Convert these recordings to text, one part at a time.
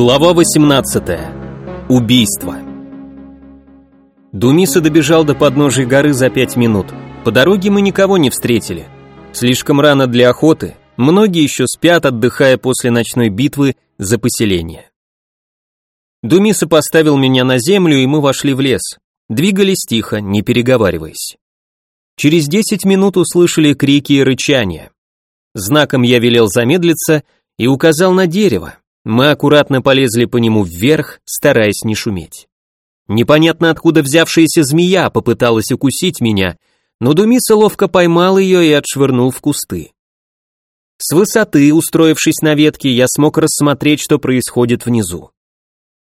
Глава 18. Убийство. Думиса добежал до подножия горы за пять минут. По дороге мы никого не встретили. Слишком рано для охоты, многие еще спят, отдыхая после ночной битвы за поселение. Думиса поставил меня на землю, и мы вошли в лес. Двигались тихо, не переговариваясь. Через десять минут услышали крики и рычания. Знаком я велел замедлиться и указал на дерево. Мы аккуратно полезли по нему вверх, стараясь не шуметь. Непонятно откуда взявшаяся змея попыталась укусить меня, но Думиса ловко поймал ее и отшвырнул в кусты. С высоты, устроившись на ветке, я смог рассмотреть, что происходит внизу.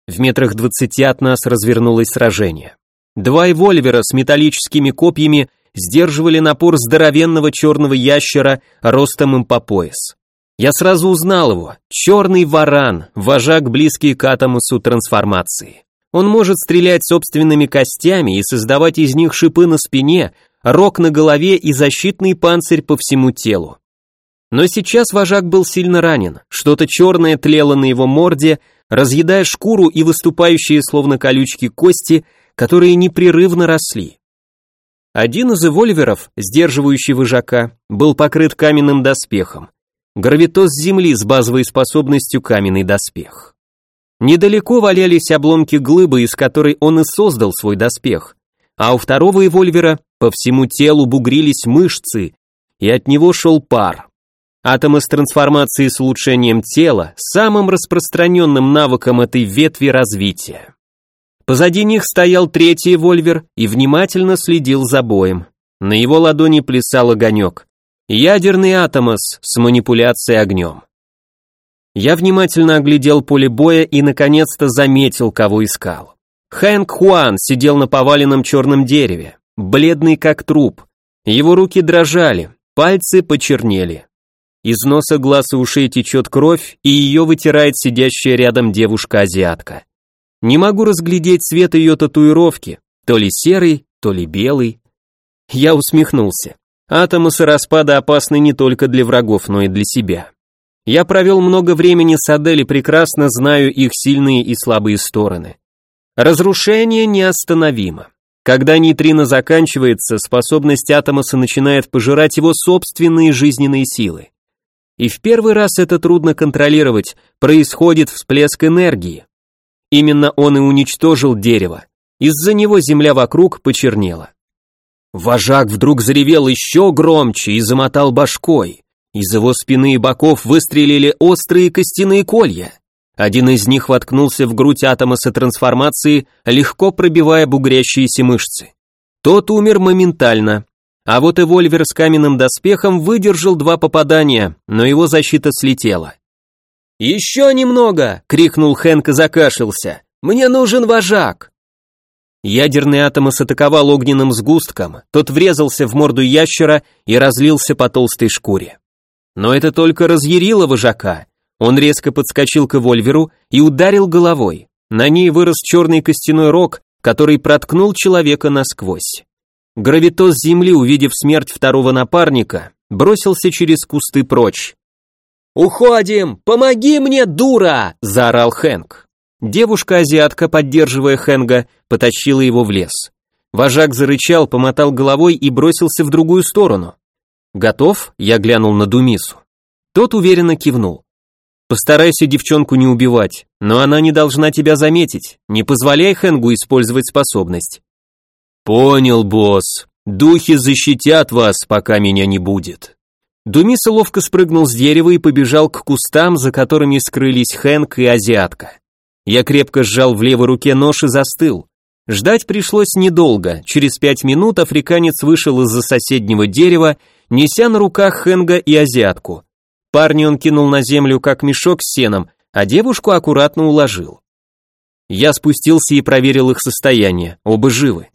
В метрах двадцати от нас развернулось сражение. Два эвольвера с металлическими копьями сдерживали напор здоровенного черного ящера ростом им по пояс. Я сразу узнал его. Черный варан, вожак, близкий к атомусу трансформации. Он может стрелять собственными костями и создавать из них шипы на спине, рог на голове и защитный панцирь по всему телу. Но сейчас вожак был сильно ранен, что-то черное тлело на его морде, разъедая шкуру и выступающие словно колючки кости, которые непрерывно росли. Один из эвольверов, сдерживающий вожака, был покрыт каменным доспехом, Гравитоз Земли с базовой способностью каменный доспех. Недалеко валялись обломки глыбы, из которой он и создал свой доспех, а у второго эвольвера по всему телу бугрились мышцы, и от него шел пар. Атомы с трансформацией с улучшением тела, самым распространенным навыком этой ветви развития. Позади них стоял третий эвольвер и внимательно следил за боем. На его ладони плясал огонек. Ядерный атомос с манипуляцией огнем. Я внимательно оглядел поле боя и наконец-то заметил, кого искал. Хэнк Хуан сидел на поваленном черном дереве, бледный как труп. Его руки дрожали, пальцы почернели. Из носа, глаз и ушей течет кровь, и ее вытирает сидящая рядом девушка-азиатка. Не могу разглядеть цвет ее татуировки, то ли серый, то ли белый. Я усмехнулся. Атомосы распада опасны не только для врагов, но и для себя. Я провел много времени с Адель и прекрасно знаю их сильные и слабые стороны. Разрушение неостановимо. Когда нейтрино заканчивается, способность атомоса начинает пожирать его собственные жизненные силы. И в первый раз это трудно контролировать, происходит всплеск энергии. Именно он и уничтожил дерево. Из-за него земля вокруг почернела. Вожак вдруг заревел еще громче и замотал башкой. Из его спины и боков выстрелили острые костяные колья. Один из них воткнулся в грудь атомоса трансформации, легко пробивая бугрящиеся мышцы. Тот умер моментально, а вот эвольвер с каменным доспехом выдержал два попадания, но его защита слетела. «Еще немного!» — крикнул Хэнк и закашлялся. «Мне нужен вожак!» Ядерный атомос атаковал огненным сгустком, тот врезался в морду ящера и разлился по толстой шкуре. Но это только разъярило вожака. Он резко подскочил к эвольверу и ударил головой. На ней вырос черный костяной рог, который проткнул человека насквозь. Гравитоз Земли, увидев смерть второго напарника, бросился через кусты прочь. «Уходим! Помоги мне, дура!» – заорал Хэнк. Девушка-азиатка, поддерживая Хенга, потащила его в лес. Вожак зарычал, помотал головой и бросился в другую сторону. «Готов?» – я глянул на Думису. Тот уверенно кивнул. «Постарайся девчонку не убивать, но она не должна тебя заметить. Не позволяй Хэнгу использовать способность». «Понял, босс. Духи защитят вас, пока меня не будет». Думиса ловко спрыгнул с дерева и побежал к кустам, за которыми скрылись Хэнк и азиатка. Я крепко сжал в левой руке нож и застыл. Ждать пришлось недолго. Через пять минут африканец вышел из-за соседнего дерева, неся на руках Хенга и азиатку. Парня он кинул на землю как мешок с сеном, а девушку аккуратно уложил. Я спустился и проверил их состояние, оба живы.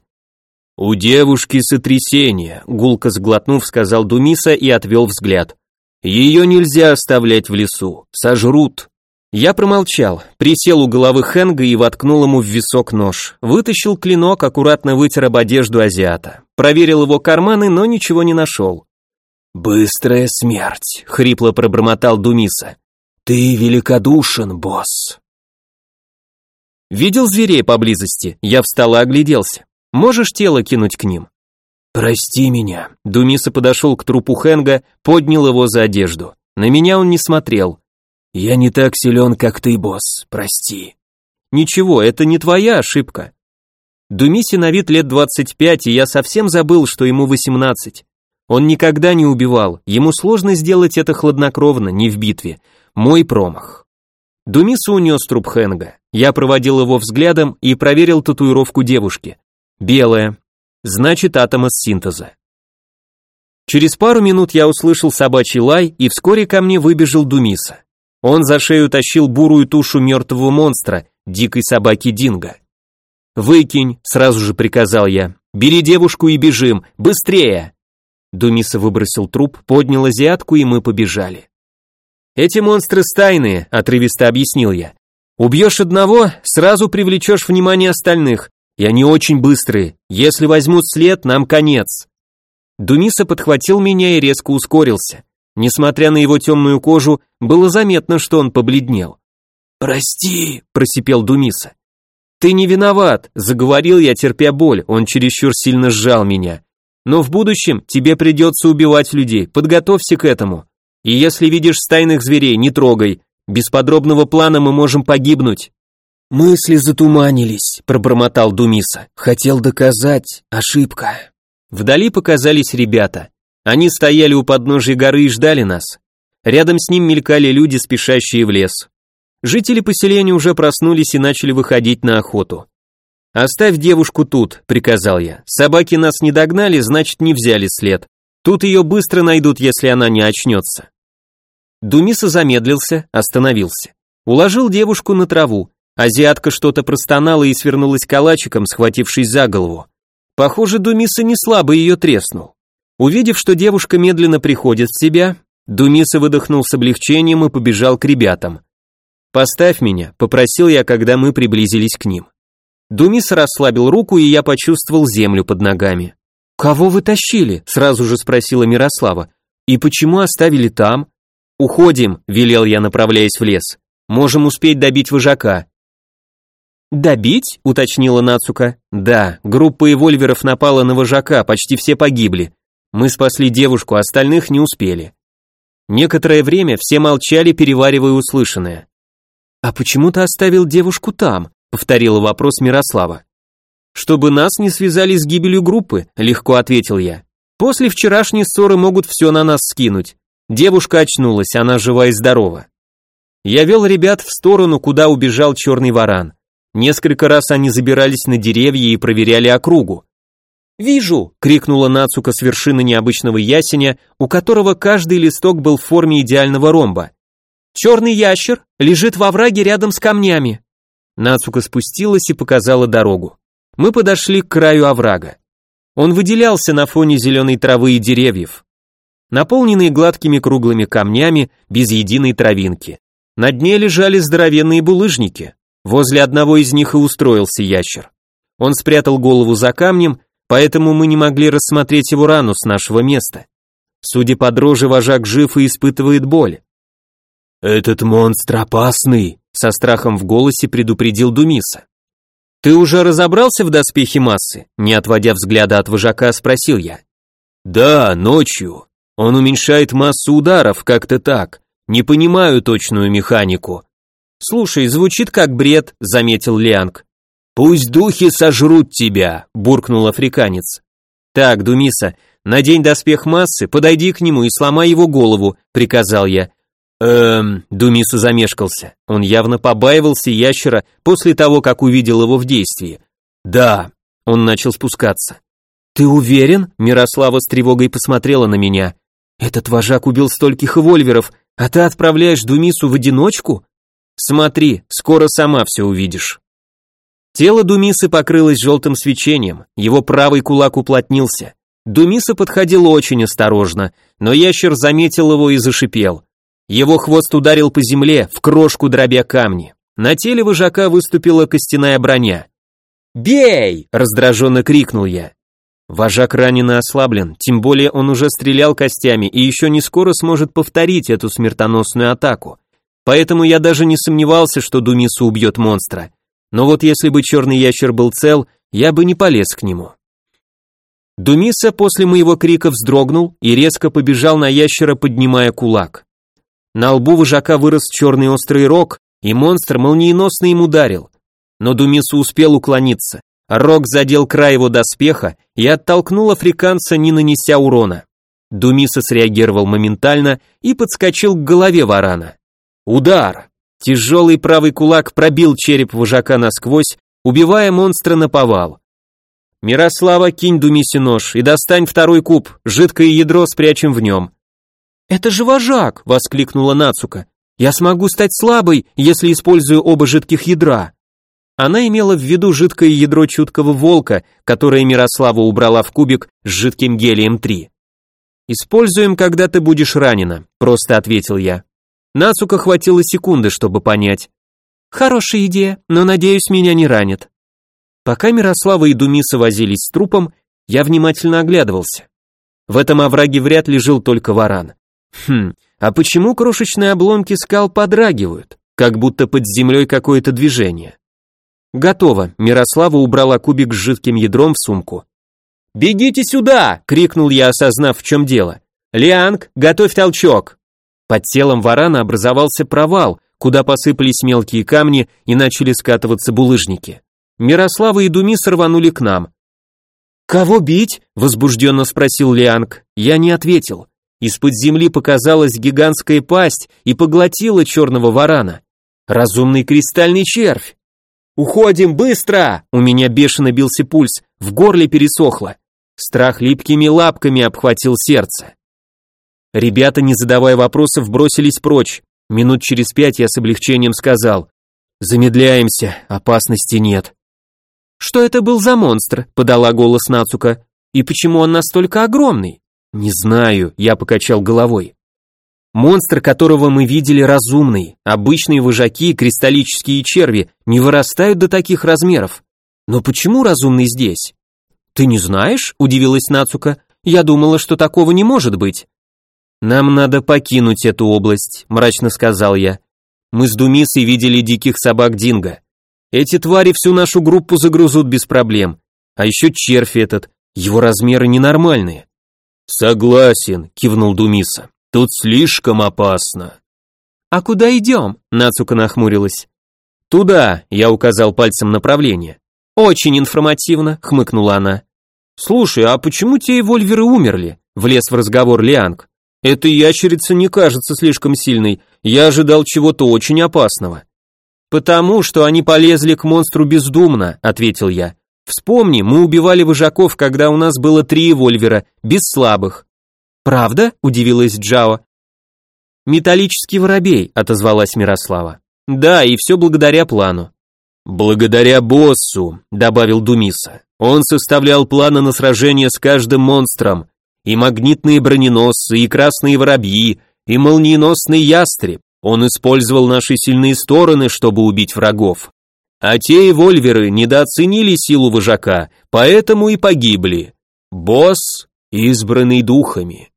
«У девушки сотрясение», — гулко сглотнув, сказал Думиса и отвел взгляд. «Ее нельзя оставлять в лесу, сожрут». Я промолчал, присел у головы Хэнга и воткнул ему в висок нож. Вытащил клинок, аккуратно вытер об одежду азиата. Проверил его карманы, но ничего не нашел. «Быстрая смерть», — хрипло пробормотал Думиса. «Ты великодушен, босс». Видел зверей поблизости? Я встал и огляделся. Можешь тело кинуть к ним? Прости меня. Думиса подошел к трупу Хенга, поднял его за одежду. На меня он не смотрел. Я не так силен, как ты, босс. Прости. Ничего, это не твоя ошибка. Думисе на вид лет 25, и я совсем забыл, что ему 18. Он никогда не убивал, ему сложно сделать это хладнокровно, не в битве. Мой промах. Думиса унес труп Хенга. Я проводил его взглядом и проверил татуировку девушки. Белая. Значит, атом из синтеза. Через пару минут я услышал собачий лай, и вскоре ко мне выбежал Думиса. Он за шею тащил бурую тушу мертвого монстра, дикой собаки Динго. «Выкинь», — сразу же приказал я. «Бери девушку и бежим, быстрее!» Думиса выбросил труп, поднял азиатку, и мы побежали. «Эти монстры стайные», — отрывисто объяснил я. «Убьешь одного, сразу привлечешь внимание остальных, и они очень быстрые. Если возьмут след, нам конец». Думиса подхватил меня и резко ускорился. Несмотря на его темную кожу, было заметно, что он побледнел. «Прости», — просипел Думиса. «Ты не виноват», — заговорил я, терпя боль, он чересчур сильно сжал меня. «Но в будущем тебе придется убивать людей, подготовься к этому. И если видишь стайных зверей, не трогай, без подробного плана мы можем погибнуть». «Мысли затуманились», — пробормотал Думиса. «Хотел доказать, ошибка». Вдали показались ребята. Они стояли у подножия горы и ждали нас. Рядом с ним мелькали люди, спешащие в лес. Жители поселения уже проснулись и начали выходить на охоту. «Оставь девушку тут», — приказал я. «Собаки нас не догнали, значит, не взяли след. Тут ее быстро найдут, если она не очнется». Думиса замедлился, остановился. Уложил девушку на траву. Азиатка что-то простонала и свернулась калачиком, схватившись за голову. Похоже, Думиса не слабо ее треснул. Увидев, что девушка медленно приходит в себя, Думиса выдохнул с облегчением и побежал к ребятам. «Поставь меня», — попросил я, когда мы приблизились к ним. Думиса расслабил руку, и я почувствовал землю под ногами. «Кого вы тащили?» — сразу же спросила Мирослава. «И почему оставили там?» «Уходим», — велел я, направляясь в лес. «Можем успеть добить вожака». «Добить?» — уточнила Нацука. «Да, группа эвольверов напала на вожака, почти все погибли. Мы спасли девушку, остальных не успели». Некоторое время все молчали, переваривая услышанное. «А почему ты оставил девушку там?» — повторила вопрос Мирослава. «Чтобы нас не связали с гибелью группы», — легко ответил я. «После вчерашней ссоры могут все на нас скинуть. Девушка очнулась, она жива и здорова». Я вел ребят в сторону, куда убежал черный варан. Несколько раз они забирались на деревья и проверяли округу. «Вижу!» — крикнула Нацука с вершины необычного ясеня, у которого каждый листок был в форме идеального ромба. Черный ящер лежит во враге рядом с камнями. Нацука спустилась и показала дорогу. Мы подошли к краю оврага. Он выделялся на фоне зеленой травы и деревьев. Наполненный гладкими круглыми камнями, без единой травинки. На дне лежали здоровенные булыжники. Возле одного из них и устроился ящер. Он спрятал голову за камнем, поэтому мы не могли рассмотреть его рану с нашего места. Судя по дрожи, вожак жив и испытывает боль. «Этот монстр опасный», — со страхом в голосе предупредил Думиса. «Ты уже разобрался в доспехе массы?» Не отводя взгляда от вожака, спросил я. «Да, ночью. Он уменьшает массу ударов, как-то так. Не понимаю точную механику». «Слушай, звучит как бред», — заметил Лианг. «Пусть духи сожрут тебя», — буркнул африканец. «Так, Думиса, надень доспех массы, подойди к нему и сломай его голову», — приказал я. Эм, Думису замешкался. Он явно побаивался ящера после того, как увидел его в действии. Да, он начал спускаться. Ты уверен? Мирослава с тревогой посмотрела на меня. Этот вожак убил стольких вольверов, а ты отправляешь Думису в одиночку? Смотри, скоро сама все увидишь. Тело Думисы покрылось желтым свечением, его правый кулак уплотнился. Думиса подходил очень осторожно, но ящер заметил его и зашипел. Его хвост ударил по земле, в крошку дробя камни. На теле вожака выступила костяная броня. «Бей!» – раздраженно крикнул я. Вожак ранен и ослаблен, тем более он уже стрелял костями и еще не скоро сможет повторить эту смертоносную атаку. Поэтому я даже не сомневался, что Думису убьет монстра. Но вот если бы черный ящер был цел, я бы не полез к нему. Думиса после моего крика вздрогнул и резко побежал на ящера, поднимая кулак. На лбу вожака вырос черный острый рог, и монстр молниеносно им ударил. Но Думиса успел уклониться. Рог задел край его доспеха и оттолкнул африканца, не нанеся урона. Думиса среагировал моментально и подскочил к голове варана. Удар! Тяжелый правый кулак пробил череп вожака насквозь, убивая монстра на повал. «Мирослава, кинь Думисе нож и достань второй куб, жидкое ядро спрячем в нем». «Это же вожак!» — воскликнула Нацука. «Я смогу стать слабой, если использую оба жидких ядра». Она имела в виду жидкое ядро чуткого волка, которое Мирослава убрала в кубик с жидким гелием-3. «Используем, когда ты будешь ранена», — просто ответил я. Нацука хватило секунды, чтобы понять. «Хорошая идея, но, надеюсь, меня не ранит». Пока Мирослава и Думиса возились с трупом, я внимательно оглядывался. В этом овраге вряд ли жил только варан. Хм, а почему крошечные обломки скал подрагивают, как будто под землей какое-то движение? Готово. Мирослава убрала кубик с жидким ядром в сумку. «Бегите сюда!» — крикнул я, осознав, в чем дело. «Лианг, готовь толчок!» Под телом варана образовался провал, куда посыпались мелкие камни и начали скатываться булыжники. Мирослава и Думи сорванули к нам. «Кого бить?» — возбужденно спросил Лианг. Я не ответил. Из-под земли показалась гигантская пасть и поглотила черного варана. Разумный кристальный червь. «Уходим, быстро!» У меня бешено бился пульс, в горле пересохло. Страх липкими лапками обхватил сердце. Ребята, не задавая вопросов, бросились прочь. Минут через пять я с облегчением сказал. «Замедляемся, опасности нет». «Что это был за монстр?» — подала голос Нацука. «И почему он настолько огромный?» «Не знаю», — я покачал головой. Монстр, которого мы видели, разумный. Обычные вожаки, кристаллические черви, не вырастают до таких размеров. Но почему разумный здесь? Ты не знаешь? Удивилась Нацука. Я думала, что такого не может быть. Нам надо покинуть эту область, мрачно сказал я. Мы с Думисой видели диких собак Динго. Эти твари всю нашу группу загрузут без проблем. А еще червь этот, его размеры ненормальные. Согласен, кивнул Думиса. Тут слишком опасно. А куда идем? Нацука нахмурилась. Туда, я указал пальцем направление. Очень информативно, хмыкнула она. Слушай, а почему те вольверы умерли? Влез в разговор Лианг. Эта ящерица не кажется слишком сильной. Я ожидал чего-то очень опасного. Потому что они полезли к монстру бездумно, ответил я. Вспомни, мы убивали вожаков, когда у нас было три вольвера, без слабых. «Правда?» – удивилась Джао. «Металлический воробей», – отозвалась Мирослава. «Да, и все благодаря плану». «Благодаря боссу», – добавил Думиса. «Он составлял планы на сражение с каждым монстром. И магнитные броненосцы, и красные воробьи, и молниеносный ястреб. Он использовал наши сильные стороны, чтобы убить врагов. А те вольверы недооценили силу вожака, поэтому и погибли. Босс, избранный духами.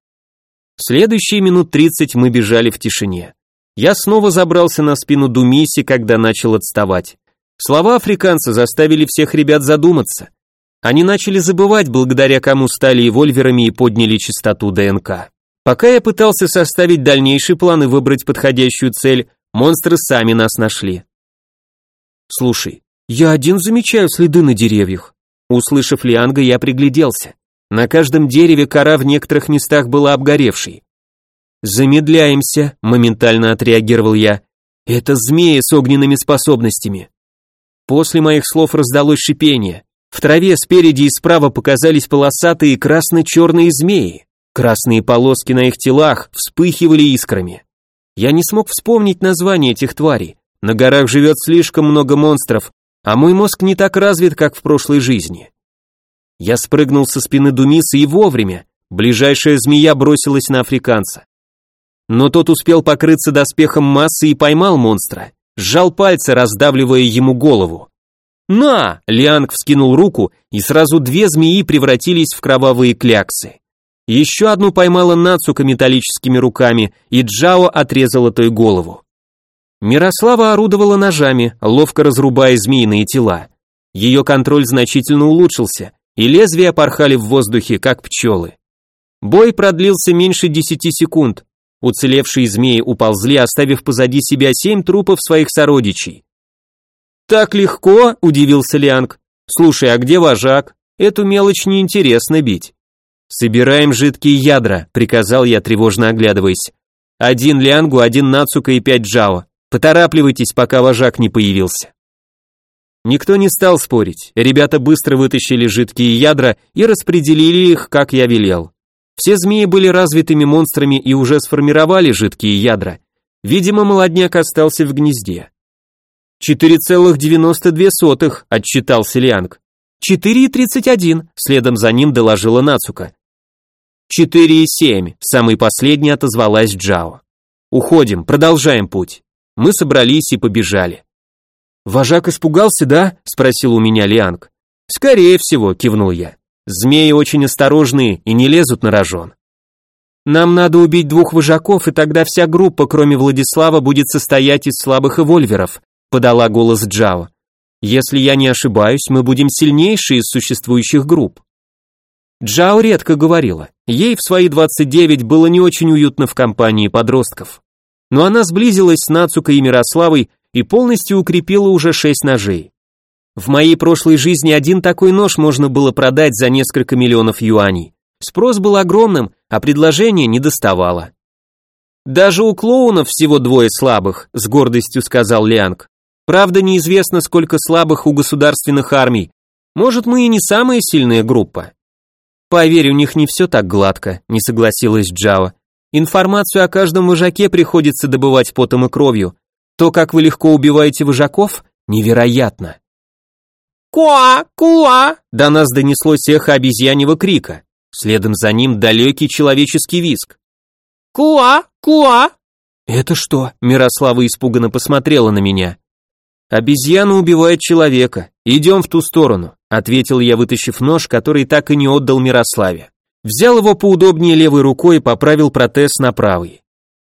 Следующие минут тридцать мы бежали в тишине. Я снова забрался на спину Думиси, когда начал отставать. Слова африканца заставили всех ребят задуматься. Они начали забывать, благодаря кому стали эвольверами и подняли частоту ДНК. Пока я пытался составить дальнейший план и выбрать подходящую цель, монстры сами нас нашли. Слушай, я один замечаю следы на деревьях. Услышав Лианга, я пригляделся. На каждом дереве кора в некоторых местах была обгоревшей. «Замедляемся», — моментально отреагировал я. «Это змеи с огненными способностями». После моих слов раздалось шипение. В траве спереди и справа показались полосатые красно-черные змеи. Красные полоски на их телах вспыхивали искрами. Я не смог вспомнить название этих тварей. На горах живет слишком много монстров, а мой мозг не так развит, как в прошлой жизни. Я спрыгнул со спины Думиса и вовремя. Ближайшая змея бросилась на африканца. Но тот успел покрыться доспехом массы и поймал монстра. Сжал пальцы, раздавливая ему голову. «На!» — Лианг вскинул руку, и сразу две змеи превратились в кровавые кляксы. Еще одну поймала Нацука металлическими руками, и Джао отрезала той голову. Мирослава орудовала ножами, ловко разрубая змеиные тела. Ее контроль значительно улучшился, и лезвия порхали в воздухе, как пчелы. Бой продлился меньше десяти секунд. Уцелевшие змеи уползли, оставив позади себя семь трупов своих сородичей. «Так легко?» – удивился Лианг. «Слушай, а где вожак? Эту мелочь неинтересно бить». «Собираем жидкие ядра», – приказал я, тревожно оглядываясь. «Один Лиангу, один Нацука и пять Джао. Поторапливайтесь, пока вожак не появился». Никто не стал спорить, ребята быстро вытащили жидкие ядра и распределили их, как я велел. Все змеи были развитыми монстрами и уже сформировали жидкие ядра. Видимо, молодняк остался в гнезде. «4,92», — отчитался Лианг. «4,31», — следом за ним доложила Нацука. «4,7», — самый последний отозвалась Джао. «Уходим, продолжаем путь». Мы собрались и побежали. «Вожак испугался, да?» — спросил у меня Лианг. «Скорее всего», — кивнул я. «Змеи очень осторожные и не лезут на рожон». «Нам надо убить двух вожаков, и тогда вся группа, кроме Владислава, будет состоять из слабых эвольверов», — подала голос Джао. «Если я не ошибаюсь, мы будем сильнейшие из существующих групп». Джао редко говорила. Ей в свои 29 было не очень уютно в компании подростков. Но она сблизилась с Нацукой и Мирославой и полностью укрепила уже шесть ножей. В моей прошлой жизни один такой нож можно было продать за несколько миллионов юаней. Спрос был огромным, а предложение не доставало. «Даже у клоунов всего двое слабых», — с гордостью сказал Лианг. «Правда, неизвестно, сколько слабых у государственных армий. Может, мы и не самая сильная группа». «Поверь, у них не все так гладко», — не согласилась Джао. «Информацию о каждом вожаке приходится добывать потом и кровью, то, как вы легко убиваете вожаков, невероятно. «Куа! Куа!» До нас донеслось эхо обезьяньего крика. Следом за ним далекий человеческий визг. «Куа! Куа!» «Это что?» Мирослава испуганно посмотрела на меня. «Обезьяна убивает человека. Идем в ту сторону», ответил я, вытащив нож, который так и не отдал Мирославе. Взял его поудобнее левой рукой и поправил протез на правый.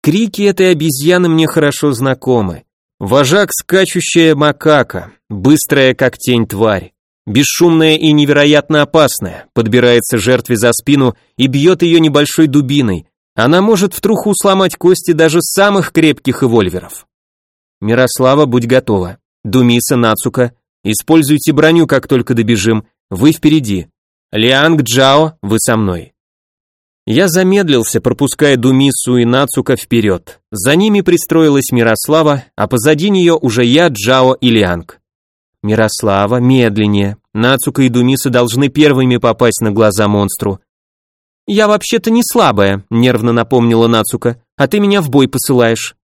Крики этой обезьяны мне хорошо знакомы. Вожак скачущая макака, быстрая как тень тварь, бесшумная и невероятно опасная, подбирается жертве за спину и бьет ее небольшой дубиной. Она может в труху сломать кости даже самых крепких эвольверов. Мирослава, будь готова. Думиса, Нацука, используйте броню, как только добежим. Вы впереди. Лианг Джао, вы со мной. Я замедлился, пропуская Думису и Нацука вперед. За ними пристроилась Мирослава, а позади нее уже я, Джао и Лианг. Мирослава, медленнее. Нацука и Думиса должны первыми попасть на глаза монстру. «Я вообще-то не слабая», — нервно напомнила Нацука, «а ты меня в бой посылаешь».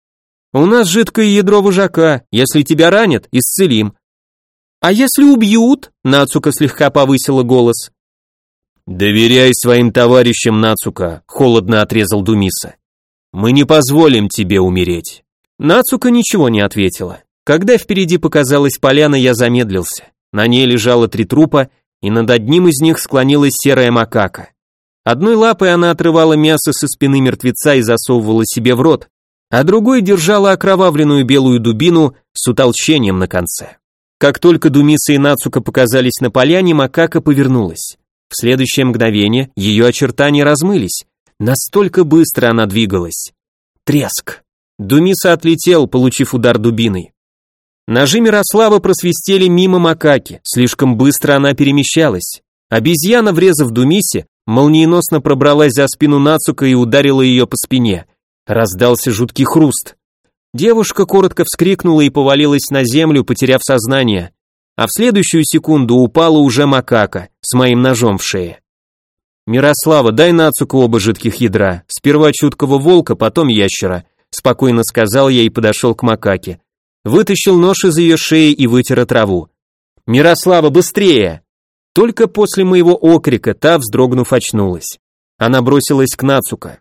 «У нас жидкое ядро вожака, если тебя ранят, исцелим». «А если убьют?» — Нацука слегка повысила голос. «Доверяй своим товарищам, Нацука», — холодно отрезал Думиса. «Мы не позволим тебе умереть». Нацука ничего не ответила. Когда впереди показалась поляна, я замедлился. На ней лежало три трупа, и над одним из них склонилась серая макака. Одной лапой она отрывала мясо со спины мертвеца и засовывала себе в рот, а другой держала окровавленную белую дубину с утолщением на конце. Как только Думиса и Нацука показались на поляне, макака повернулась. В следующее мгновение ее очертания размылись. Настолько быстро она двигалась. Треск. Думиса отлетел, получив удар дубиной. Ножи Мирослава просвистели мимо макаки, слишком быстро она перемещалась. Обезьяна, врезав Думисе, молниеносно пробралась за спину Нацука и ударила ее по спине. Раздался жуткий хруст. Девушка коротко вскрикнула и повалилась на землю, потеряв сознание а в следующую секунду упала уже макака с моим ножом в шее. «Мирослава, дай Нацуку оба жидких ядра, сперва чуткого волка, потом ящера», спокойно сказал я и подошел к макаке. Вытащил нож из ее шеи и вытер траву. «Мирослава, быстрее!» Только после моего окрика та, вздрогнув, очнулась. Она бросилась к Нацука.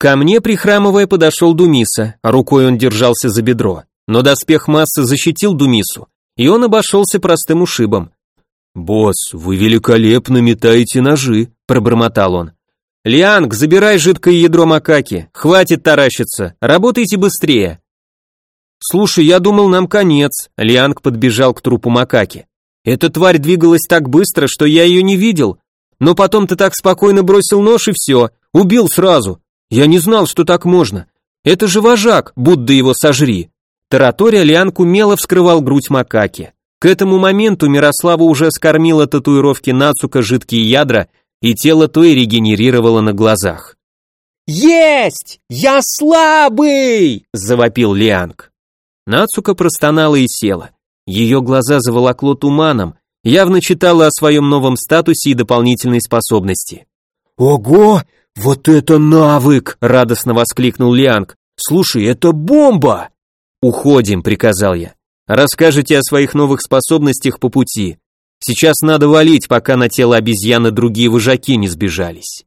Ко мне, прихрамывая, подошел Думиса, рукой он держался за бедро, но доспех массы защитил Думису, и он обошелся простым ушибом. «Босс, вы великолепно метаете ножи», — пробормотал он. «Лианг, забирай жидкое ядро макаки, хватит таращиться, работайте быстрее». Слушай, я думал, нам конец. Лианг подбежал к трупу макаки. Эта тварь двигалась так быстро, что я ее не видел. Но потом ты так спокойно бросил нож и все, убил сразу. Я не знал, что так можно. Это же вожак, Будда его сожри. Таратория Лианг умело вскрывал грудь макаки. К этому моменту Мирослава уже скормила татуировки Нацука жидкие ядра, и тело той регенерировало на глазах. «Есть! Я слабый!» – завопил Лианг. Нацука простонала и села. Ее глаза заволокло туманом, явно читала о своем новом статусе и дополнительной способности. «Ого! Вот это навык!» — радостно воскликнул Лианг. «Слушай, это бомба!» «Уходим», — приказал я. «Расскажите о своих новых способностях по пути. Сейчас надо валить, пока на тело обезьяны другие вожаки не сбежались».